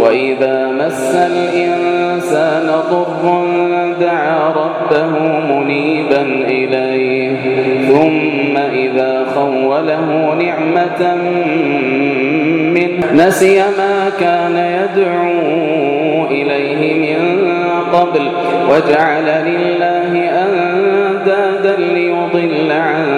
وإذا مس الإنسان ضر دعا ربه منيبا إليه ثم إذا خوله نعمة منه نسي ما كان يدعو إليه من قبل وجعل لله أندادا ليضل عن سبيله قل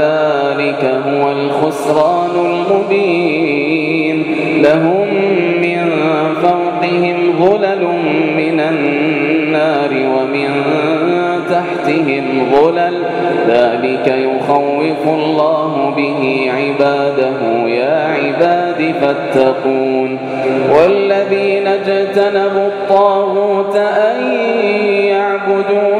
ذلك هو الخسران المبين. لهم من فوقهم ظلل من النار ومن تحتهم ظلل. ذلك يخوف الله به عباده. يا عباد فاتقون. والذين اجتنبوا الطاغوت أن يعبدوها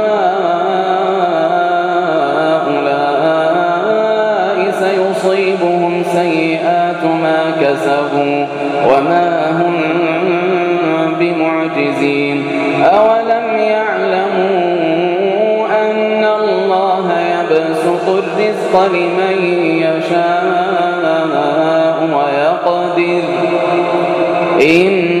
كسبوا وما هم بمعجزين أولم يعلموا أن الله يبسط الرزق لمن يشاء ويقدر إن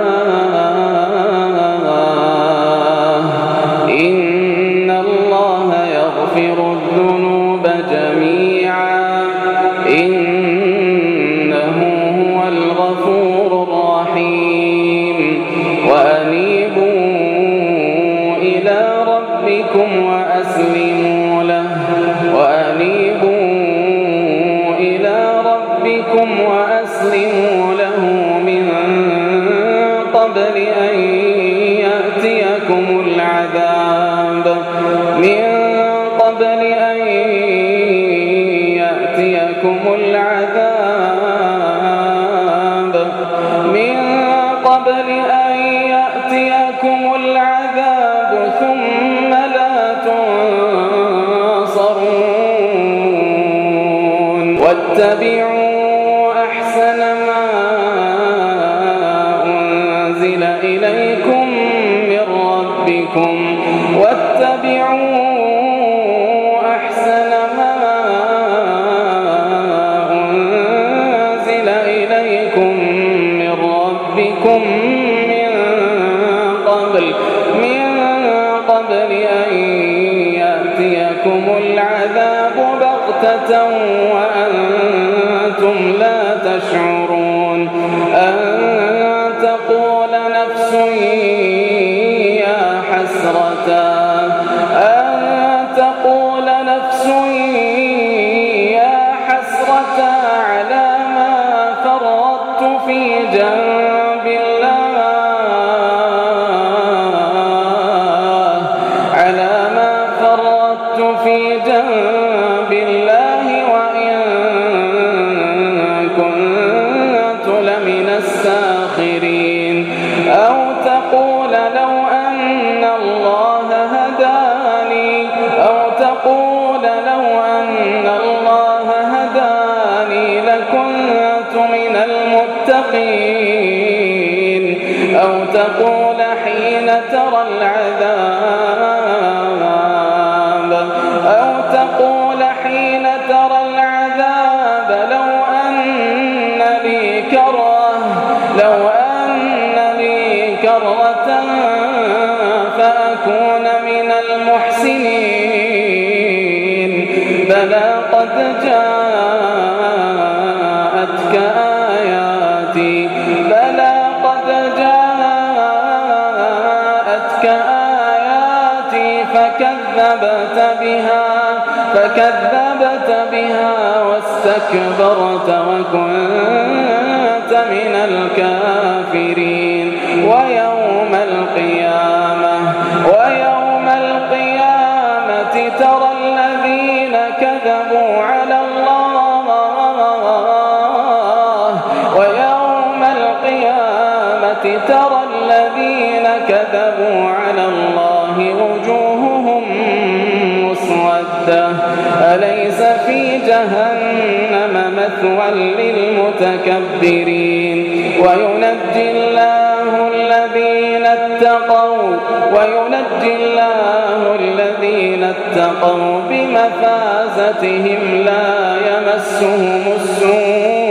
يأتيكم العذاب ثم لا تنصرون. واتبعوا تشعرون أن تقول نفس يا حسرة. أن تقول نفس يا حسرة على ما فرطت في جنب. فأكون من المحسنين. بلى قد جاءتك آياتي. بلى قد جاءتك آياتي فكذبت بها فكذبت بها واستكبرت وكنت من الكافرين. ويوم يوم القيامة ويوم القيامة ترى الذين كذبوا على الله ويوم القيامة ترى الذين كذبوا على الله وجوههم مسودة. أليس في جهنم مثوى للمتكبرين؟ وينجي الله اتقوا وينجي الله الذين اتقوا بمفازتهم لا يمسهم السوء.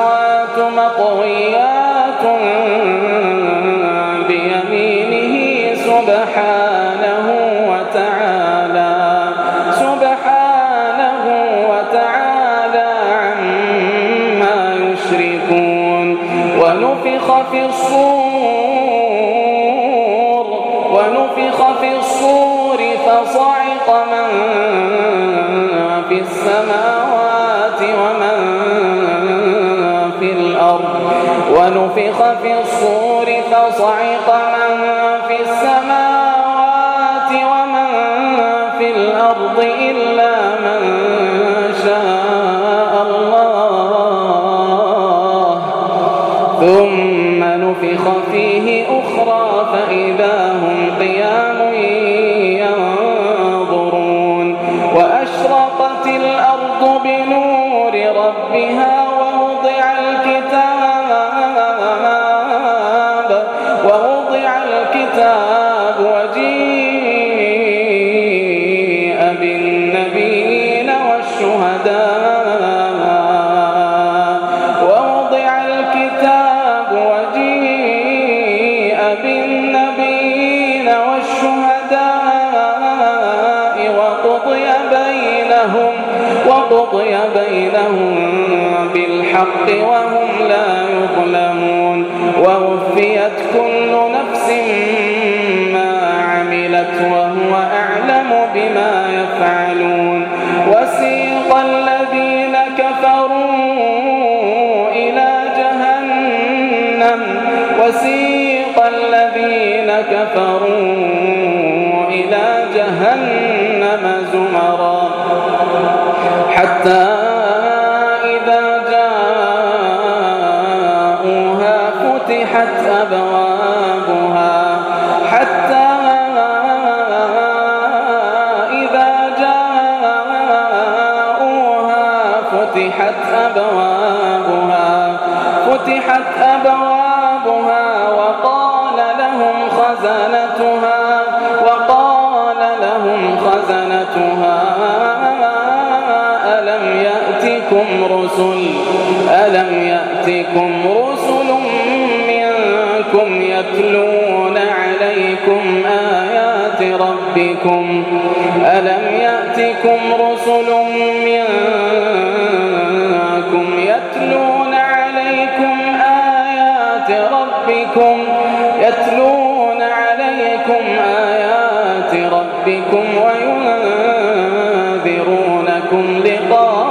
السماوات ومن في الأرض ونفخ في الصور فصعق من في السماوات ومن في الأرض وقضي بينهم بالحق وهم لا يظلمون ووفيت كل نفس ما عملت وهو أعلم بما يفعلون وسيق الذين كفروا إلى جهنم وسيق الذين كفروا إلى جهنم زمرا حتى إذا جاءوها فتحت أبوابها. حتى إذا جاءوها فتحت أبوابها. فتحت أبوابها وقال لهم خزنتها يأتكم رسل. ألم يأتكم رسل منكم يتلون عليكم آيات ربكم؟ ألم يأتكم رسل منكم يتلون عليكم آيات ربكم؟ يتلون عليكم آيات ربكم وينذرونكم لقاء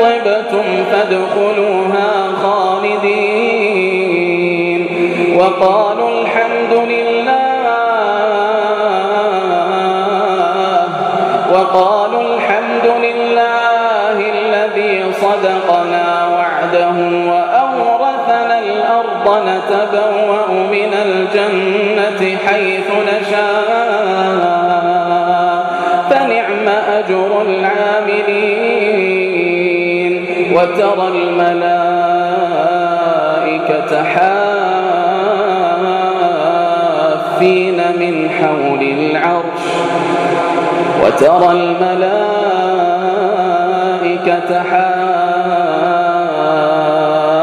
طبتم فادخلوها خالدين. وقالوا الحمد لله. وقالوا الحمد لله الذي صدقنا وعده وأورثنا الأرض نتبوأ من الجنة حيث نشاء. فنعم أجر العاملين. وترى الملائكة حافين من حول العرش وترى الملائكة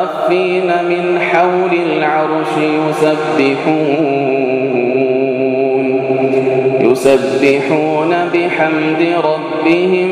حافين من حول العرش يسبحون يسبحون بحمد ربهم